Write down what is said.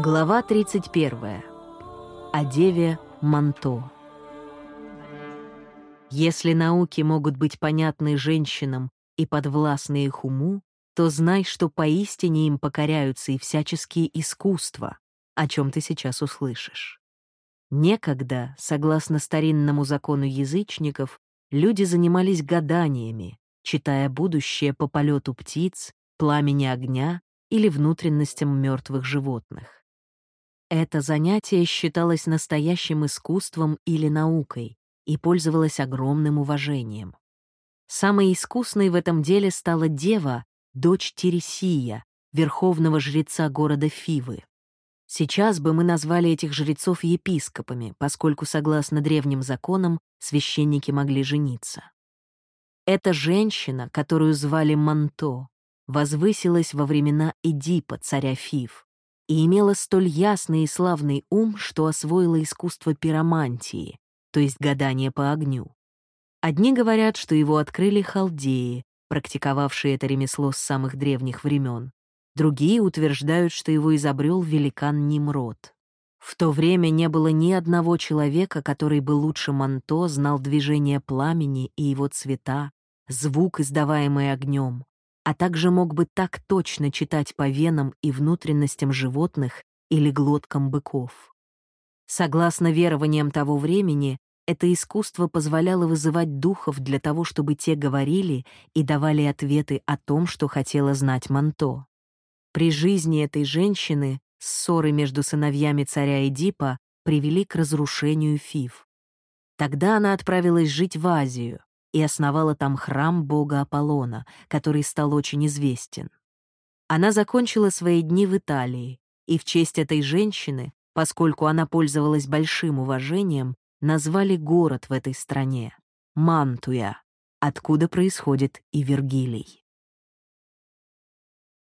Глава 31. О деве Манто. Если науки могут быть понятны женщинам и подвластны их уму, то знай, что поистине им покоряются и всяческие искусства, о чем ты сейчас услышишь. Некогда, согласно старинному закону язычников, люди занимались гаданиями, читая будущее по полету птиц, пламени огня или внутренностям мертвых животных. Это занятие считалось настоящим искусством или наукой и пользовалось огромным уважением. Самой искусной в этом деле стала дева, дочь Тересия, верховного жреца города Фивы. Сейчас бы мы назвали этих жрецов епископами, поскольку, согласно древним законам, священники могли жениться. Эта женщина, которую звали Манто, возвысилась во времена Эдипа, царя Фив, и имела столь ясный и славный ум, что освоила искусство пиромантии, то есть гадания по огню. Одни говорят, что его открыли халдеи, практиковавшие это ремесло с самых древних времен. Другие утверждают, что его изобрел великан Nimrod. В то время не было ни одного человека, который бы лучше Манто знал движение пламени и его цвета, звук, издаваемый огнем, а также мог бы так точно читать по венам и внутренностям животных или глоткам быков. Согласно верованиям того времени, это искусство позволяло вызывать духов для того, чтобы те говорили и давали ответы о том, что хотела знать Манто. При жизни этой женщины ссоры между сыновьями царя Эдипа привели к разрушению Фив. Тогда она отправилась жить в Азию, и основала там храм бога Аполлона, который стал очень известен. Она закончила свои дни в Италии, и в честь этой женщины, поскольку она пользовалась большим уважением, назвали город в этой стране — Мантуя, откуда происходит и Вергилий.